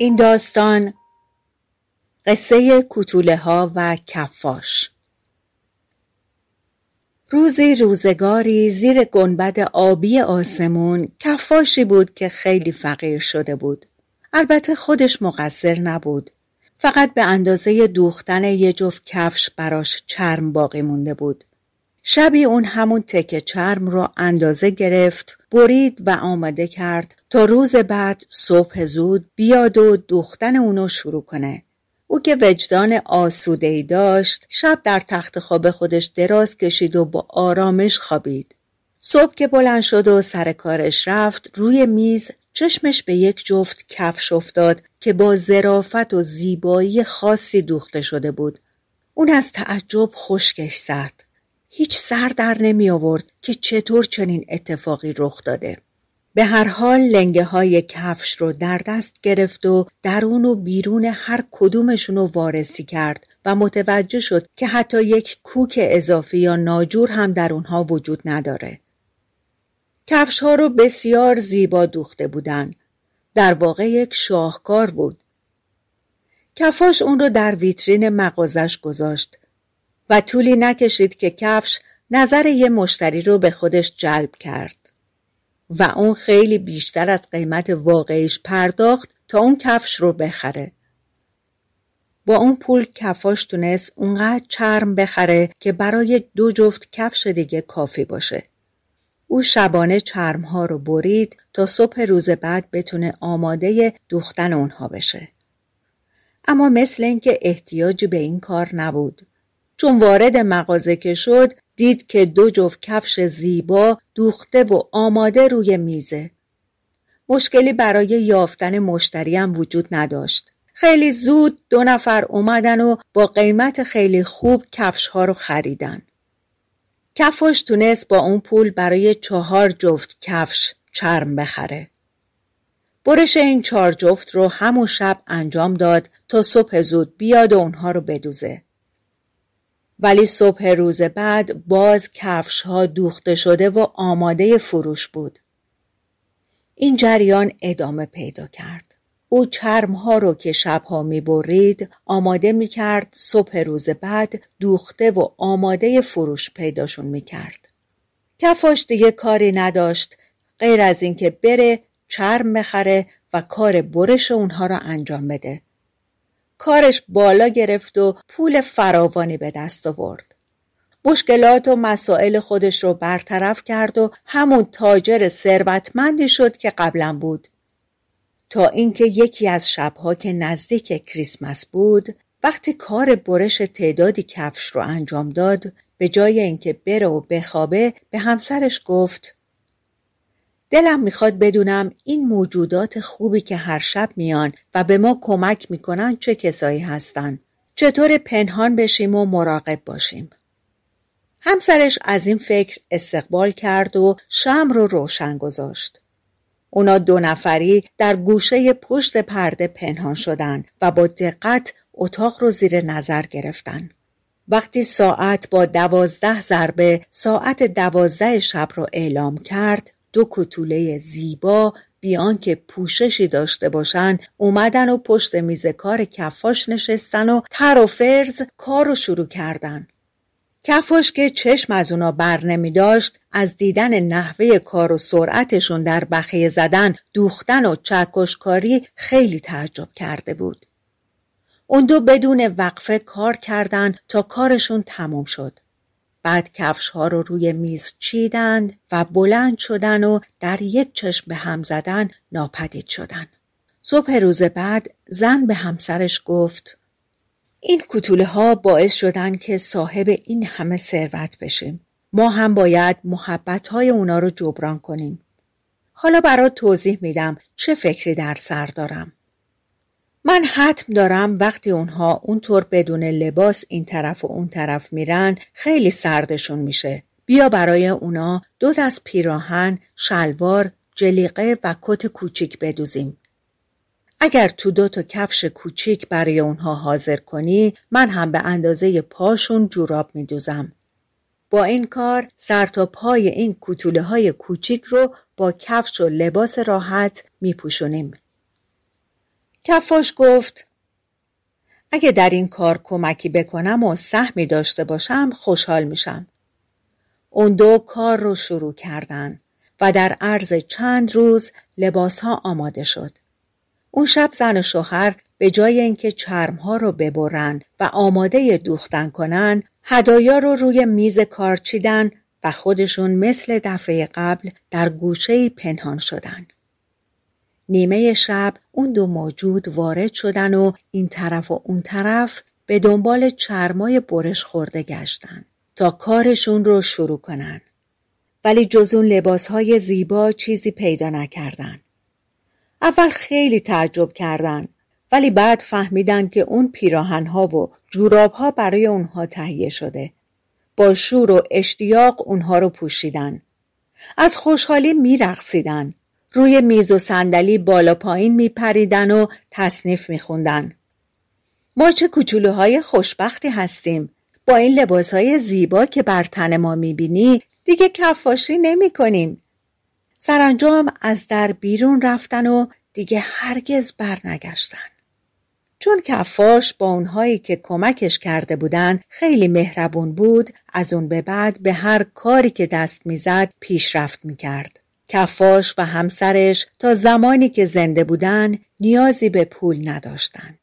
این داستان قصه کتوله ها و کفاش. روزی روزگاری زیر گنبد آبی آسمون کفاشی بود که خیلی فقیر شده بود. البته خودش مقصر نبود. فقط به اندازه دوختن یه جفت کفش براش چرم باقی مونده بود. شبی اون همون تکه چرم رو اندازه گرفت برید و آماده کرد تا روز بعد صبح زود بیاد و دوختن اونو شروع کنه. او که وجدان آسوده داشت شب در تخت خواب خودش دراز کشید و با آرامش خوابید. صبح که بلند شد و سر کارش رفت روی میز چشمش به یک جفت کفش افتاد که با ظرافت و زیبایی خاصی دوخته شده بود. اون از تعجب خشکش زد. هیچ سر در نمی آورد که چطور چنین اتفاقی رخ داده. به هر حال لنگه های کفش رو در دست گرفت و درون و بیرون هر کدومشون رو وارسی کرد و متوجه شد که حتی یک کوک اضافی یا ناجور هم در اونها وجود نداره. کفش ها رو بسیار زیبا دوخته بودن. در واقع یک شاهکار بود. کفاش اون رو در ویترین مغازش گذاشت و طولی نکشید که کفش نظر یه مشتری رو به خودش جلب کرد و اون خیلی بیشتر از قیمت واقعیش پرداخت تا اون کفش رو بخره. با اون پول کفاش تونست اونقدر چرم بخره که برای دو جفت کفش دیگه کافی باشه. او شبانه چرمها رو برید تا صبح روز بعد بتونه آماده دوختن اونها بشه. اما مثل اینکه احتیاجی به این کار نبود. چون وارد مغازه که شد دید که دو جفت کفش زیبا دوخته و آماده روی میزه. مشکلی برای یافتن مشتری هم وجود نداشت. خیلی زود دو نفر اومدن و با قیمت خیلی خوب کفش ها رو خریدن. کفش تونست با اون پول برای چهار جفت کفش چرم بخره. برش این چهار جفت رو همون شب انجام داد تا صبح زود بیاد و اونها رو بدوزه. ولی صبح روز بعد باز کفش ها دوخته شده و آماده فروش بود. این جریان ادامه پیدا کرد. او چرم ها رو که شبها می برید آماده می کرد صبح روز بعد دوخته و آماده فروش پیداشون می کرد. کفاش دیگه کاری نداشت غیر از اینکه بره چرم بخره و کار برش اونها را انجام بده. کارش بالا گرفت و پول فراوانی به دست آورد. مشکلات و مسائل خودش رو برطرف کرد و همون تاجر ثروتمندی شد که قبلا بود. تا اینکه یکی از شبها که نزدیک کریسمس بود وقتی کار برش تعدادی کفش رو انجام داد به جای اینکه بره و بخوابه به همسرش گفت دلم می‌خواد بدونم این موجودات خوبی که هر شب میان و به ما کمک می‌کنن چه کسایی هستن. چطور پنهان بشیم و مراقب باشیم. همسرش از این فکر استقبال کرد و شم رو روشن گذاشت. اونا دو نفری در گوشه پشت پرده پنهان شدن و با دقت اتاق رو زیر نظر گرفتن. وقتی ساعت با دوازده ضربه ساعت دوازده شب رو اعلام کرد دو کتوله زیبا بیان که پوششی داشته باشن اومدن و پشت میز کار کفاش نشستن و تر و فرز کار رو شروع کردن. کفاش که چشم از اونا بر نمی داشت از دیدن نحوه کار و سرعتشون در بخیه زدن دوختن و چکشکاری خیلی تعجب کرده بود. اون دو بدون وقفه کار کردن تا کارشون تموم شد. بعد کفش ها رو روی میز چیدند و بلند شدن و در یک چشم به هم زدن ناپدید شدن. صبح روز بعد زن به همسرش گفت این کتوله ها باعث شدن که صاحب این همه ثروت بشیم. ما هم باید محبت های اونا رو جبران کنیم. حالا برات توضیح میدم چه فکری در سر دارم. من حتم دارم وقتی اونها اونطور بدون لباس این طرف و اون طرف میرن خیلی سردشون میشه. بیا برای اونا دو دست پیراهن، شلوار، جلیقه و کت کوچیک بدوزیم. اگر تو دو تا کفش کوچیک برای اونها حاضر کنی من هم به اندازه پاشون جوراب میدوزم. با این کار سر تا پای این کتوله های کوچیک رو با کفش و لباس راحت میپوشونیم. کفاش گفت اگه در این کار کمکی بکنم و سهمی داشته باشم خوشحال میشم. اون دو کار رو شروع کردن و در عرض چند روز لباس ها آماده شد. اون شب زن و شوهر به جای اینکه چرمها رو ببرن و آماده دوختن کنن هدایا رو روی میز کار چیدن و خودشون مثل دفعه قبل در گوشه پنهان شدن. نیمه شب اون دو موجود وارد شدن و این طرف و اون طرف به دنبال چرمای برش خورده گشتن تا کارشون رو شروع کنن. ولی جز اون لباسهای زیبا چیزی پیدا نکردن. اول خیلی تعجب کردن ولی بعد فهمیدن که اون پیراهنها و جورابها برای اونها تهیه شده. با شور و اشتیاق اونها رو پوشیدن. از خوشحالی میرقصیدن. روی میز و صندلی بالا پایین میپریدن و تصنیف میخوندن. ما چه کوچولوهای خوشبختی هستیم. با این لباسهای زیبا که بر تن ما می‌بینی دیگه کفاشی نمی کنیم. سرانجام از در بیرون رفتن و دیگه هرگز برنگشتن. چون کفاش با اونهایی که کمکش کرده بودن خیلی مهربون بود از اون به بعد به هر کاری که دست می‌زد پیشرفت می‌کرد. کفاش و همسرش تا زمانی که زنده بودن نیازی به پول نداشتند.